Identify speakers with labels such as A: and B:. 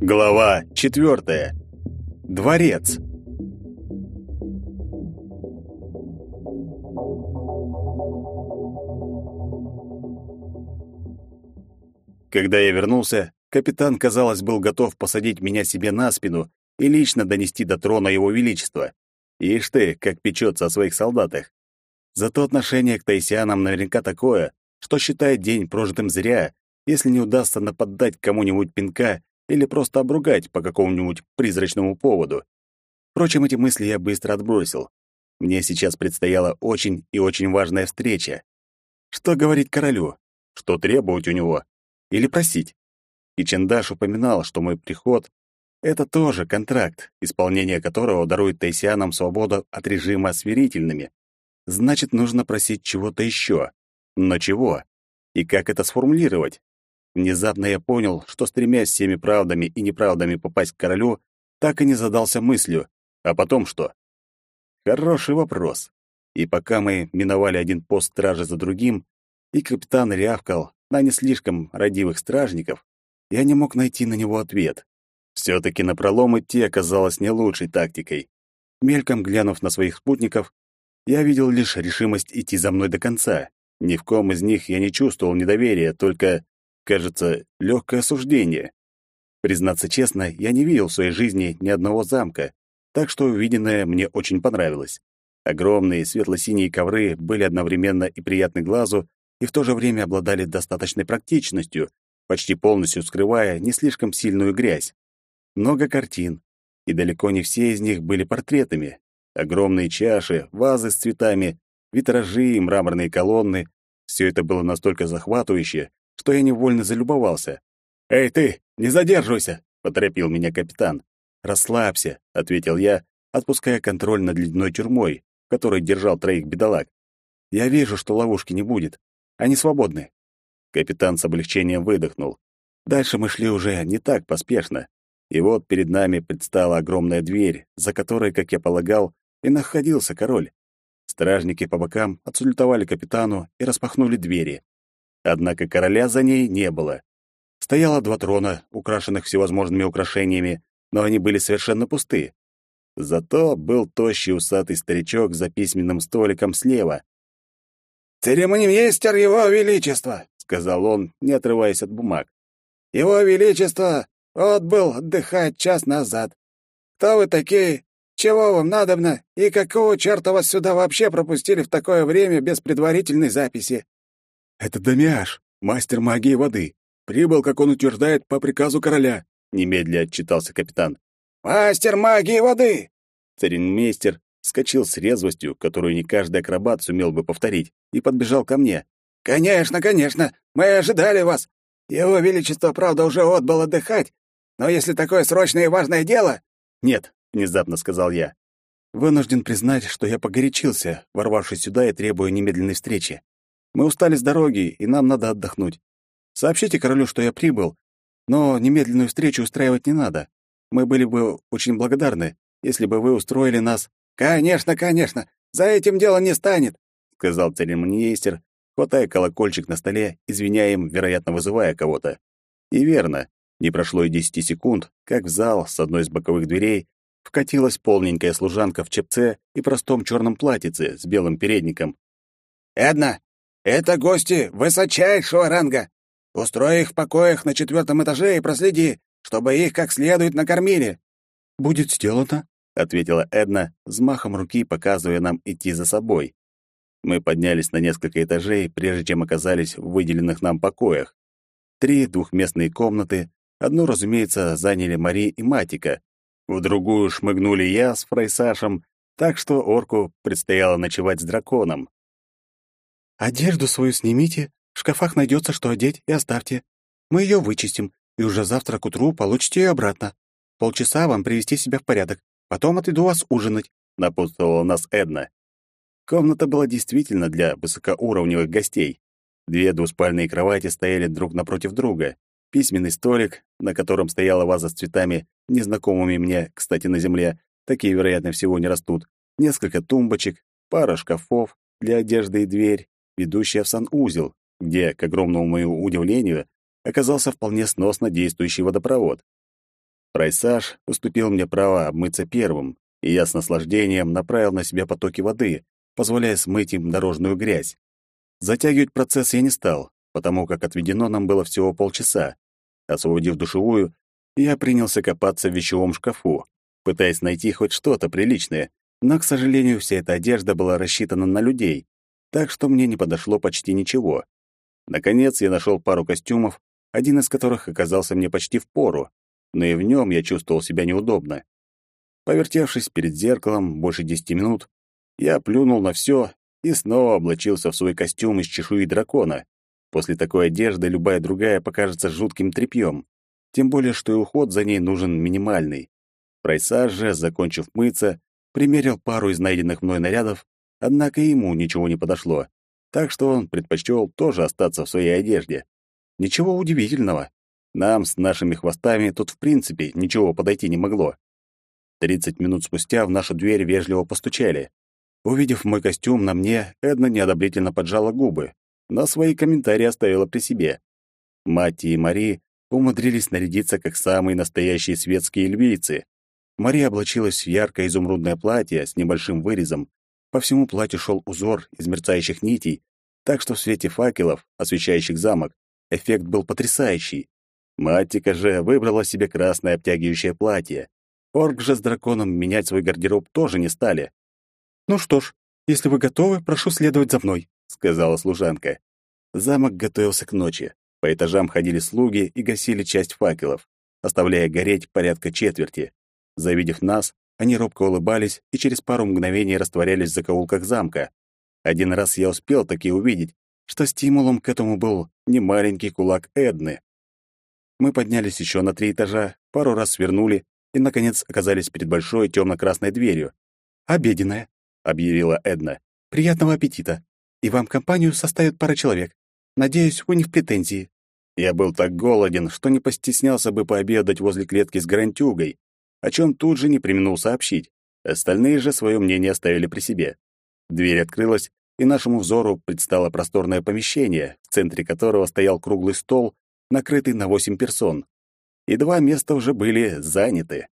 A: Глава четвертая. Дворец. Когда я вернулся, капитан, казалось, был готов посадить меня себе на спину и лично донести до трона его величества. Ишь ты, как печется о своих солдатах. Зато отношение к тайсианам наверняка такое, что считает день прожитым зря, если не удастся нападать кому-нибудь пинка или просто обругать по какому-нибудь призрачному поводу. Впрочем, эти мысли я быстро отбросил. Мне сейчас предстояла очень и очень важная встреча. Что говорить королю? Что требовать у него? Или просить? И Чендаш упоминал, что мой приход — это тоже контракт, исполнение которого дарует тайсианам свободу от режима сверительными. Значит, нужно просить чего-то еще. Но чего? И как это сформулировать? Внезапно я понял, что, стремясь всеми правдами и неправдами попасть к королю, так и не задался мыслью. А потом что? Хороший вопрос. И пока мы миновали один пост стражи за другим, и капитан рявкал на не слишком родивых стражников, я не мог найти на него ответ. Все-таки напролом идти оказалось не лучшей тактикой. Мельком глянув на своих спутников, я видел лишь решимость идти за мной до конца. Ни в ком из них я не чувствовал недоверия, только, кажется, легкое осуждение. Признаться честно, я не видел в своей жизни ни одного замка, так что увиденное мне очень понравилось. Огромные светло-синие ковры были одновременно и приятны глазу, и в то же время обладали достаточной практичностью, почти полностью скрывая не слишком сильную грязь. Много картин, и далеко не все из них были портретами. Огромные чаши, вазы с цветами, витражи и мраморные колонны — все это было настолько захватывающе, что я невольно залюбовался. «Эй, ты, не задерживайся!» — поторопил меня капитан. «Расслабься», — ответил я, отпуская контроль над ледяной тюрьмой, в которой держал троих бедолаг. «Я вижу, что ловушки не будет. Они свободны». Капитан с облегчением выдохнул. Дальше мы шли уже не так поспешно. И вот перед нами предстала огромная дверь, за которой, как я полагал, и находился король. Стражники по бокам отсультовали капитану и распахнули двери. Однако короля за ней не было. Стояло два трона, украшенных всевозможными украшениями, но они были совершенно пусты. Зато был тощий усатый старичок за письменным столиком слева.
B: «Церемонимейстер Его Величества!» — сказал он, не отрываясь от бумаг. «Его Величество отбыл отдыхать час назад. Кто вы такие? Чего вам надобно? И какого черта вас сюда вообще пропустили в такое время без предварительной записи?»
A: «Это Дамиаш, мастер магии воды. Прибыл, как он утверждает, по приказу короля», — немедля отчитался капитан.
B: «Мастер магии воды!»
A: Церемонмейстер вскочил с резвостью, которую не каждый акробат сумел бы повторить, и подбежал ко мне.
B: «Конечно, конечно, мы ожидали вас. Его Величество, правда, уже отбыл отдыхать, но если такое срочное и важное дело...»
A: «Нет», — внезапно сказал я. «Вынужден признать, что я погорячился, ворвавшись сюда и требуя немедленной встречи. Мы устали с дороги, и нам надо отдохнуть. Сообщите королю, что я прибыл, но немедленную встречу устраивать не надо. Мы были бы очень благодарны, если бы вы устроили нас
B: «Конечно, конечно, за этим дело не станет», — сказал церемонийстер, хватая колокольчик на столе, извиняя им, вероятно, вызывая кого-то. И верно, не прошло и десяти секунд, как в зал с одной из боковых дверей вкатилась полненькая служанка в чепце и простом черном платьице с белым передником. «Эдна, это гости высочайшего ранга. Устрой их в покоях на четвертом этаже и проследи, чтобы их как следует накормили».
A: «Будет сделано», ответила Эдна, взмахом руки показывая нам идти за собой. Мы поднялись на несколько этажей, прежде чем оказались в выделенных нам покоях. Три двухместные комнаты, одну, разумеется, заняли Мари и Матика, в другую шмыгнули я с Фрайсашем, так что орку предстояло ночевать с драконом. «Одежду свою снимите, в шкафах найдется, что одеть, и оставьте. Мы ее вычистим, и уже завтра к утру получите ее обратно. Полчаса вам привести себя в порядок. Потом отведу вас ужинать», — напутствовала нас Эдна. Комната была действительно для высокоуровневых гостей. Две двуспальные кровати стояли друг напротив друга. Письменный столик, на котором стояла ваза с цветами, незнакомыми мне, кстати, на земле, такие, вероятно всего, не растут, несколько тумбочек, пара шкафов для одежды и дверь, ведущая в санузел, где, к огромному моему удивлению, оказался вполне сносно действующий водопровод. Прайсаж уступил мне право обмыться первым, и я с наслаждением направил на себя потоки воды, позволяя смыть им дорожную грязь. Затягивать процесс я не стал, потому как отведено нам было всего полчаса. Освободив душевую, я принялся копаться в вещевом шкафу, пытаясь найти хоть что-то приличное, но, к сожалению, вся эта одежда была рассчитана на людей, так что мне не подошло почти ничего. Наконец я нашел пару костюмов, один из которых оказался мне почти в пору, но и в нем я чувствовал себя неудобно. Повертевшись перед зеркалом больше десяти минут, я плюнул на все и снова облачился в свой костюм из чешуи дракона. После такой одежды любая другая покажется жутким тряпьем, тем более что и уход за ней нужен минимальный. Прайсаж же, закончив мыться, примерил пару из найденных мной нарядов, однако ему ничего не подошло, так что он предпочел тоже остаться в своей одежде. Ничего удивительного. Нам с нашими хвостами тут в принципе ничего подойти не могло. Тридцать минут спустя в нашу дверь вежливо постучали. Увидев мой костюм на мне, Эдна неодобрительно поджала губы, но свои комментарии оставила при себе. Мать и Мари умудрились нарядиться как самые настоящие светские львицы. Мария облачилась в яркое изумрудное платье с небольшим вырезом. По всему платью шел узор из мерцающих нитей, так что в свете факелов, освещающих замок, эффект был потрясающий. Маттика же выбрала себе красное обтягивающее платье. Орк же с драконом менять свой гардероб тоже не стали. «Ну что ж, если вы готовы, прошу следовать за мной», — сказала служанка. Замок готовился к ночи. По этажам ходили слуги и гасили часть факелов, оставляя гореть порядка четверти. Завидев нас, они робко улыбались и через пару мгновений растворялись в закоулках замка. Один раз я успел таки увидеть, что стимулом к этому был немаленький кулак Эдны. Мы поднялись еще на три этажа, пару раз свернули и, наконец, оказались перед большой темно-красной дверью. «Обеденная», — объявила Эдна. «Приятного аппетита. И вам компанию составит пара человек. Надеюсь, вы не в претензии». Я был так голоден, что не постеснялся бы пообедать возле клетки с гарантюгой, о чем тут же не применул сообщить. Остальные же свое мнение оставили при себе. Дверь открылась, и нашему взору предстало просторное помещение, в центре которого стоял круглый стол, накрытый на восемь персон. И два места уже были заняты.